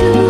you.